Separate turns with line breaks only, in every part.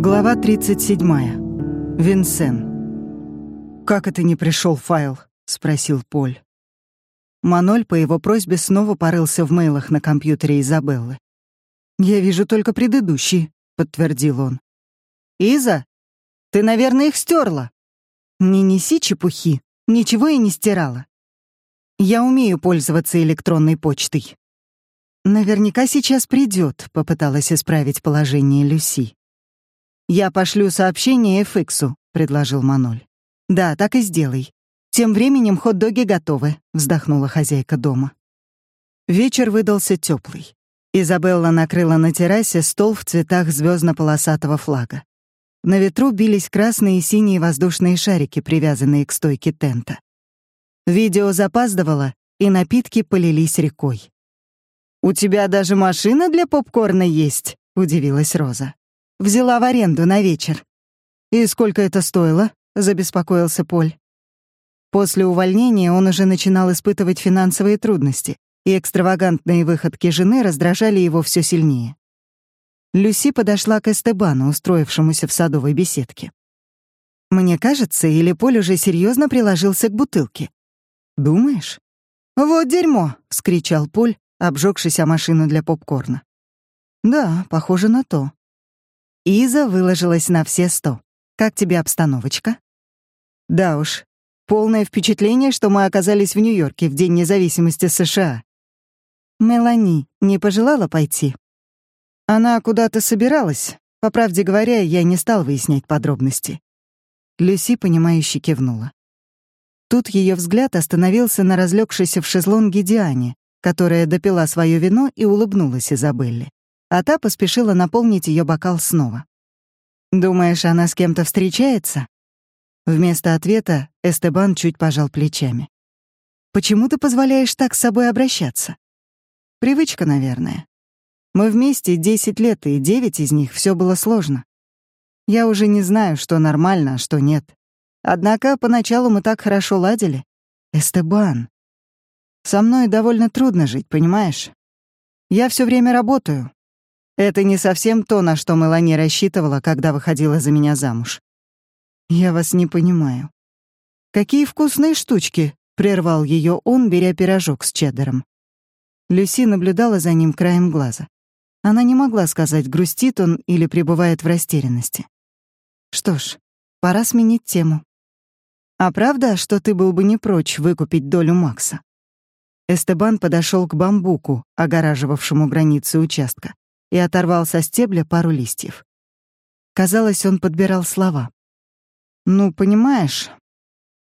Глава 37. Винсен. «Как это не пришел файл?» — спросил Поль. Маноль по его просьбе снова порылся в мейлах на компьютере Изабеллы. «Я вижу только предыдущий», — подтвердил он. «Иза, ты, наверное, их стерла. «Не неси чепухи, ничего я не стирала. Я умею пользоваться электронной почтой». «Наверняка сейчас придет», — попыталась исправить положение Люси. «Я пошлю сообщение Эфиксу», — предложил Маноль. «Да, так и сделай. Тем временем хот-доги готовы», — вздохнула хозяйка дома. Вечер выдался теплый. Изабелла накрыла на террасе стол в цветах звездно полосатого флага. На ветру бились красные и синие воздушные шарики, привязанные к стойке тента. Видео запаздывало, и напитки полились рекой. «У тебя даже машина для попкорна есть?» — удивилась Роза. Взяла в аренду на вечер. «И сколько это стоило?» — забеспокоился Поль. После увольнения он уже начинал испытывать финансовые трудности, и экстравагантные выходки жены раздражали его все сильнее. Люси подошла к Эстебану, устроившемуся в садовой беседке. «Мне кажется, или Поль уже серьезно приложился к бутылке?» «Думаешь?» «Вот дерьмо!» — вскричал Поль, обжегшись о машину для попкорна. «Да, похоже на то», Иза выложилась на все сто. «Как тебе обстановочка?» «Да уж, полное впечатление, что мы оказались в Нью-Йорке в День независимости США». «Мелани не пожелала пойти?» «Она куда-то собиралась. По правде говоря, я не стал выяснять подробности». Люси, понимающе кивнула. Тут ее взгляд остановился на разлегшейся в шезлонге Диане, которая допила свое вино и улыбнулась Изабелле а та поспешила наполнить ее бокал снова. «Думаешь, она с кем-то встречается?» Вместо ответа Эстебан чуть пожал плечами. «Почему ты позволяешь так с собой обращаться?» «Привычка, наверное. Мы вместе десять лет, и девять из них все было сложно. Я уже не знаю, что нормально, а что нет. Однако поначалу мы так хорошо ладили. Эстебан. Со мной довольно трудно жить, понимаешь? Я все время работаю, это не совсем то, на что Мелани рассчитывала, когда выходила за меня замуж. Я вас не понимаю. Какие вкусные штучки, прервал ее он, беря пирожок с чеддером. Люси наблюдала за ним краем глаза. Она не могла сказать, грустит он или пребывает в растерянности. Что ж, пора сменить тему. А правда, что ты был бы не прочь выкупить долю Макса? Эстебан подошел к бамбуку, огораживавшему границы участка и оторвал со стебля пару листьев. Казалось, он подбирал слова. «Ну, понимаешь,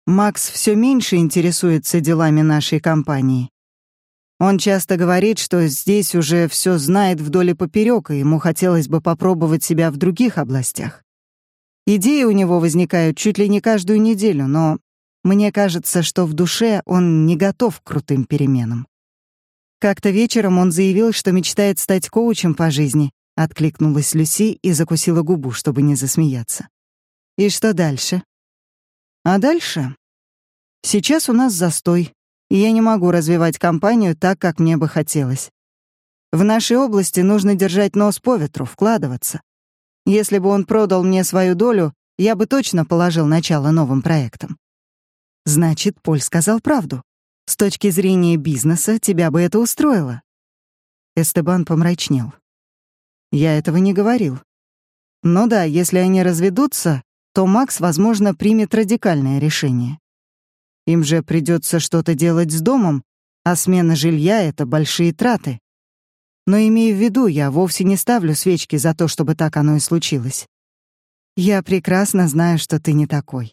Макс все меньше интересуется делами нашей компании. Он часто говорит, что здесь уже все знает вдоль и поперек, и ему хотелось бы попробовать себя в других областях. Идеи у него возникают чуть ли не каждую неделю, но мне кажется, что в душе он не готов к крутым переменам. Как-то вечером он заявил, что мечтает стать коучем по жизни. Откликнулась Люси и закусила губу, чтобы не засмеяться. И что дальше? А дальше? Сейчас у нас застой, и я не могу развивать компанию так, как мне бы хотелось. В нашей области нужно держать нос по ветру, вкладываться. Если бы он продал мне свою долю, я бы точно положил начало новым проектам. Значит, Поль сказал правду. С точки зрения бизнеса тебя бы это устроило. Эстебан помрачнел. Я этого не говорил. Но да, если они разведутся, то Макс, возможно, примет радикальное решение. Им же придется что-то делать с домом, а смена жилья — это большие траты. Но имея в виду, я вовсе не ставлю свечки за то, чтобы так оно и случилось. Я прекрасно знаю, что ты не такой.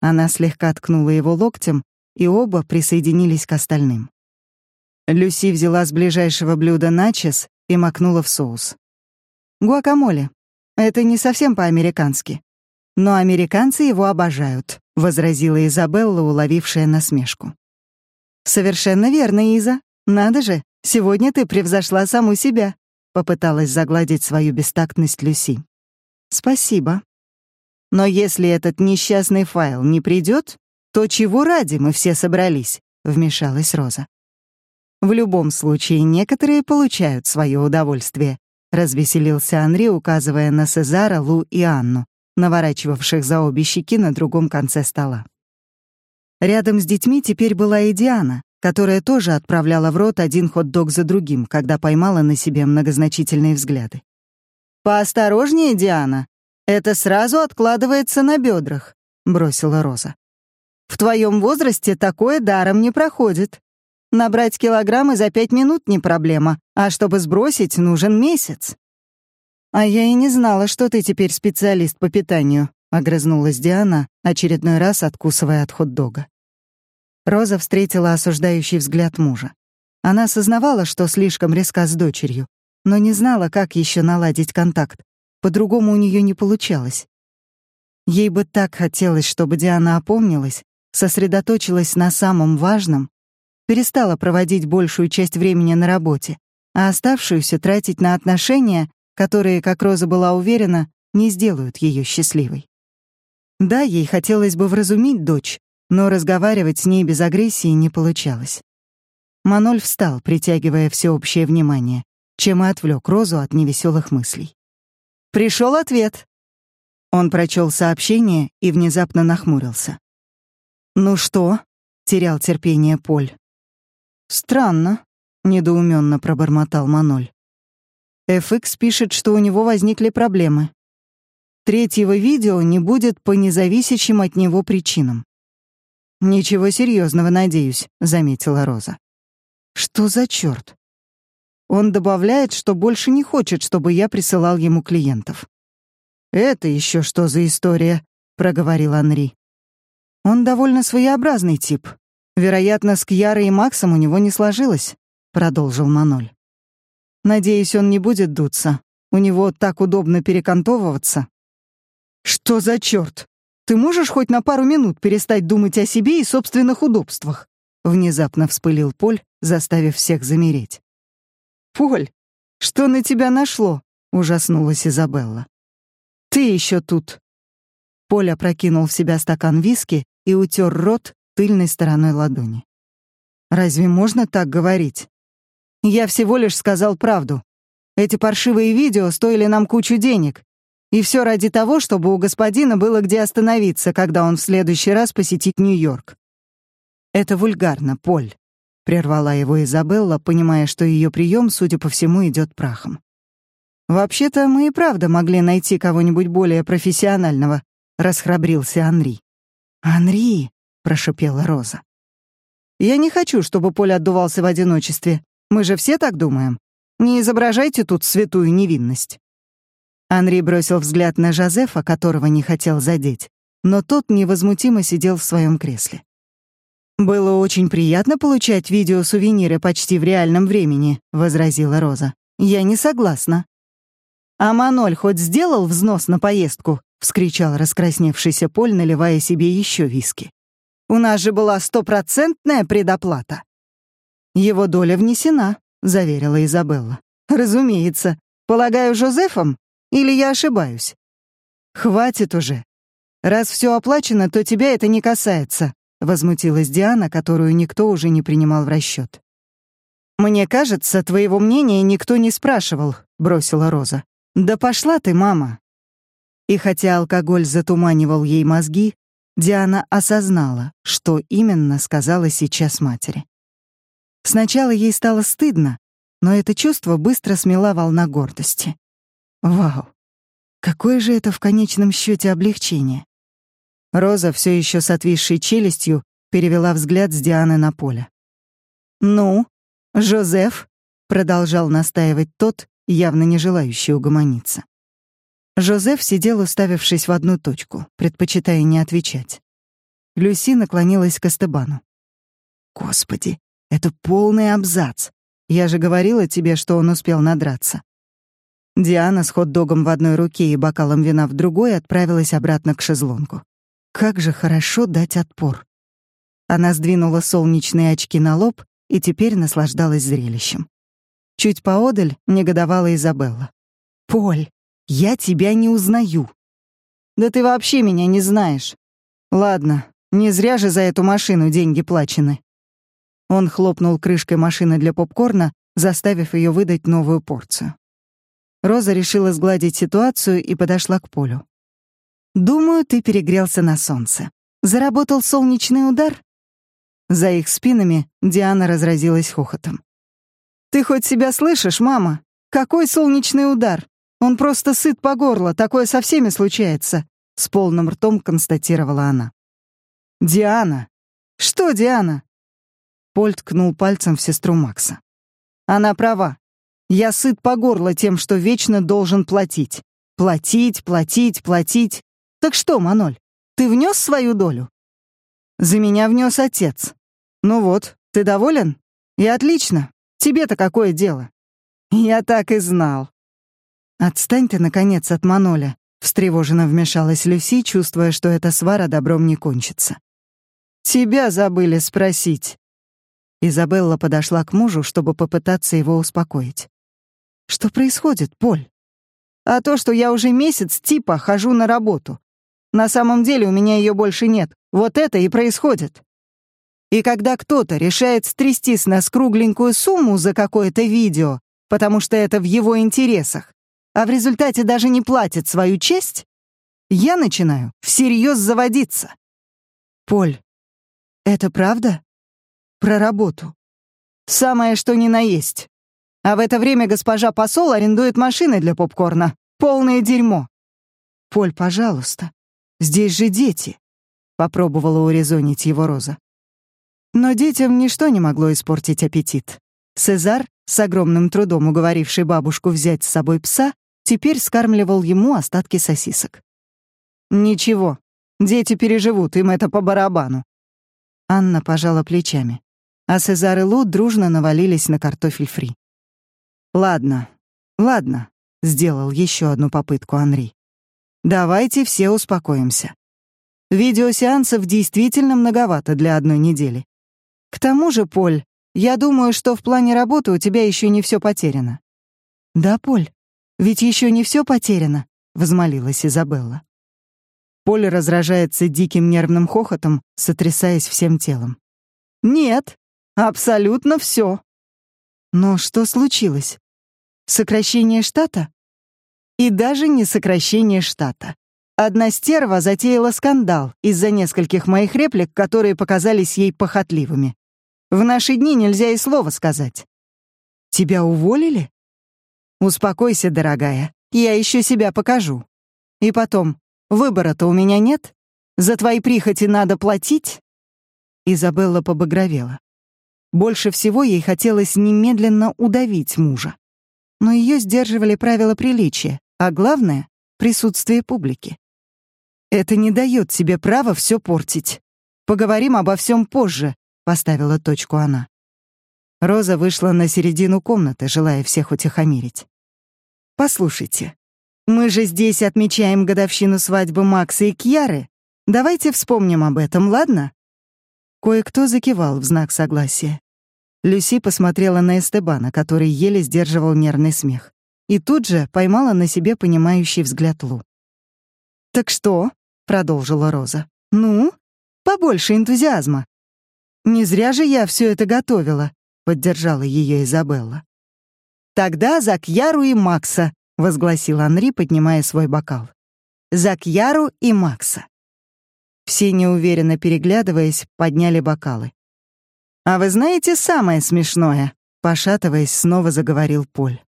Она слегка ткнула его локтем, и оба присоединились к остальным. Люси взяла с ближайшего блюда начес и макнула в соус. «Гуакамоле. Это не совсем по-американски. Но американцы его обожают», — возразила Изабелла, уловившая насмешку. «Совершенно верно, Иза. Надо же, сегодня ты превзошла саму себя», — попыталась загладить свою бестактность Люси. «Спасибо. Но если этот несчастный файл не придет, «То чего ради мы все собрались?» — вмешалась Роза. «В любом случае, некоторые получают свое удовольствие», — развеселился Анри, указывая на Сезара, Лу и Анну, наворачивавших за обе щеки на другом конце стола. Рядом с детьми теперь была и Диана, которая тоже отправляла в рот один хот-дог за другим, когда поймала на себе многозначительные взгляды. «Поосторожнее, Диана. Это сразу откладывается на бедрах», — бросила Роза. «В твоем возрасте такое даром не проходит. Набрать килограммы за пять минут не проблема, а чтобы сбросить, нужен месяц». «А я и не знала, что ты теперь специалист по питанию», — огрызнулась Диана, очередной раз откусывая от хот-дога. Роза встретила осуждающий взгляд мужа. Она осознавала, что слишком резка с дочерью, но не знала, как еще наладить контакт. По-другому у нее не получалось. Ей бы так хотелось, чтобы Диана опомнилась, сосредоточилась на самом важном, перестала проводить большую часть времени на работе, а оставшуюся тратить на отношения, которые, как Роза была уверена, не сделают ее счастливой. Да, ей хотелось бы вразумить дочь, но разговаривать с ней без агрессии не получалось. Маноль встал, притягивая всеобщее внимание, чем и отвлек Розу от невеселых мыслей. Пришел ответ. Он прочел сообщение и внезапно нахмурился. «Ну что?» — терял терпение Поль. «Странно», — недоуменно пробормотал Маноль. FX пишет, что у него возникли проблемы. Третьего видео не будет по независящим от него причинам. «Ничего серьезного, надеюсь», — заметила Роза. «Что за черт? Он добавляет, что больше не хочет, чтобы я присылал ему клиентов. «Это еще что за история?» — проговорил Анри. «Он довольно своеобразный тип. Вероятно, с Кьярой и Максом у него не сложилось», — продолжил Маноль. «Надеюсь, он не будет дуться. У него так удобно перекантовываться». «Что за черт? Ты можешь хоть на пару минут перестать думать о себе и собственных удобствах?» Внезапно вспылил Поль, заставив всех замереть. «Поль, что на тебя нашло?» — ужаснулась Изабелла. «Ты еще тут!» Поль опрокинул в себя стакан виски и утер рот тыльной стороной ладони. «Разве можно так говорить?» «Я всего лишь сказал правду. Эти паршивые видео стоили нам кучу денег, и все ради того, чтобы у господина было где остановиться, когда он в следующий раз посетит Нью-Йорк. Это вульгарно, Поль, прервала его Изабелла, понимая, что ее прием, судя по всему, идет прахом. Вообще-то мы и правда могли найти кого-нибудь более профессионального, расхрабрился Анри. Анри, прошипела Роза. Я не хочу, чтобы Поль отдувался в одиночестве. Мы же все так думаем. Не изображайте тут святую невинность. Анри бросил взгляд на Жозефа, которого не хотел задеть, но тот невозмутимо сидел в своем кресле. «Было очень приятно получать видеосувениры почти в реальном времени», — возразила Роза. «Я не согласна». «А Маноль хоть сделал взнос на поездку?» — вскричал раскрасневшийся Поль, наливая себе еще виски. «У нас же была стопроцентная предоплата». «Его доля внесена», — заверила Изабелла. «Разумеется. Полагаю, Жозефом?» Или я ошибаюсь? Хватит уже. Раз все оплачено, то тебя это не касается, возмутилась Диана, которую никто уже не принимал в расчет. Мне кажется, твоего мнения никто не спрашивал, бросила Роза. Да пошла ты, мама. И хотя алкоголь затуманивал ей мозги, Диана осознала, что именно сказала сейчас матери. Сначала ей стало стыдно, но это чувство быстро смела волна гордости. Вау! Какое же это в конечном счете облегчение? Роза, все еще с отвисшей челюстью, перевела взгляд с Дианы на поле. «Ну, Жозеф?» — продолжал настаивать тот, явно не желающий угомониться. Жозеф сидел, уставившись в одну точку, предпочитая не отвечать. Люси наклонилась к Эстебану. «Господи, это полный абзац. Я же говорила тебе, что он успел надраться. Диана с хот-догом в одной руке и бокалом вина в другой отправилась обратно к шезлонгу. Как же хорошо дать отпор. Она сдвинула солнечные очки на лоб и теперь наслаждалась зрелищем. Чуть поодаль негодовала Изабелла. «Поль, я тебя не узнаю». «Да ты вообще меня не знаешь». «Ладно, не зря же за эту машину деньги плачены». Он хлопнул крышкой машины для попкорна, заставив ее выдать новую порцию. Роза решила сгладить ситуацию и подошла к Полю. «Думаю, ты перегрелся на солнце. Заработал солнечный удар?» За их спинами Диана разразилась хохотом. «Ты хоть себя слышишь, мама? Какой солнечный удар? Он просто сыт по горло, такое со всеми случается», — с полным ртом констатировала она. «Диана!» «Что, Диана?» Поль ткнул пальцем в сестру Макса. «Она права. Я сыт по горло тем, что вечно должен платить. Платить, платить, платить. Так что, Маноль, ты внес свою долю?» «За меня внес отец. Ну вот, ты доволен? И отлично. Тебе-то какое дело?» «Я так и знал», «Отстань ты, наконец, от Маноля», — встревоженно вмешалась Люси, чувствуя, что эта свара добром не кончится. «Тебя забыли спросить». Изабелла подошла к мужу, чтобы попытаться его успокоить. «Что происходит, Поль?» «А то, что я уже месяц типа хожу на работу. На самом деле у меня ее больше нет. Вот это и происходит». И когда кто-то решает стрясти с нас кругленькую сумму за какое-то видео, потому что это в его интересах, а в результате даже не платит свою честь, я начинаю всерьез заводиться. Поль, это правда? Про работу. Самое что ни на есть. А в это время госпожа посол арендует машины для попкорна. Полное дерьмо. Поль, пожалуйста. Здесь же дети. Попробовала урезонить его Роза. Но детям ничто не могло испортить аппетит. Сезар, с огромным трудом уговоривший бабушку взять с собой пса, теперь скармливал ему остатки сосисок. «Ничего, дети переживут, им это по барабану». Анна пожала плечами, а Сезар и Лу дружно навалились на картофель фри. «Ладно, ладно», — сделал еще одну попытку Анри. «Давайте все успокоимся. Видеосеансов действительно многовато для одной недели. К тому же, Поль, я думаю, что в плане работы у тебя еще не все потеряно». «Да, Поль, ведь еще не все потеряно, взмолилась Изабелла. Поле разражается диким нервным хохотом, сотрясаясь всем телом. Нет, абсолютно все. Но что случилось? Сокращение штата? И даже не сокращение штата. Одна стерва затеяла скандал из-за нескольких моих реплик, которые показались ей похотливыми. В наши дни нельзя и слова сказать. Тебя уволили? «Успокойся, дорогая, я еще себя покажу. И потом, выбора-то у меня нет? За твои прихоти надо платить?» Изабелла побагровела. Больше всего ей хотелось немедленно удавить мужа. Но ее сдерживали правила приличия, а главное — присутствие публики. «Это не дает тебе права все портить. Поговорим обо всем позже», — поставила точку она. Роза вышла на середину комнаты, желая всех утихомирить. Послушайте, мы же здесь отмечаем годовщину свадьбы Макса и Кьяры. Давайте вспомним об этом, ладно?» Кое-кто закивал в знак согласия. Люси посмотрела на Эстебана, который еле сдерживал нервный смех, и тут же поймала на себе понимающий взгляд Лу. «Так что?» — продолжила Роза. «Ну, побольше энтузиазма». «Не зря же я все это готовила», — поддержала ее Изабелла. «Тогда за Кьяру и Макса», — возгласил Анри, поднимая свой бокал. «За Кьяру и Макса». Все неуверенно переглядываясь, подняли бокалы. «А вы знаете самое смешное?» — пошатываясь, снова заговорил Поль.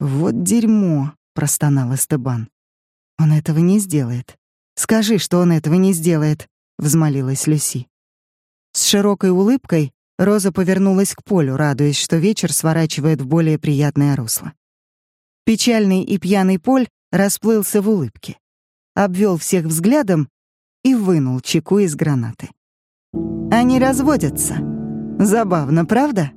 «Вот дерьмо», — простонал Эстебан. «Он этого не сделает. Скажи, что он этого не сделает», — взмолилась Люси. С широкой улыбкой Роза повернулась к Полю, радуясь, что вечер сворачивает в более приятное русло. Печальный и пьяный Поль расплылся в улыбке, обвел всех взглядом и вынул чеку из гранаты. «Они разводятся. Забавно, правда?»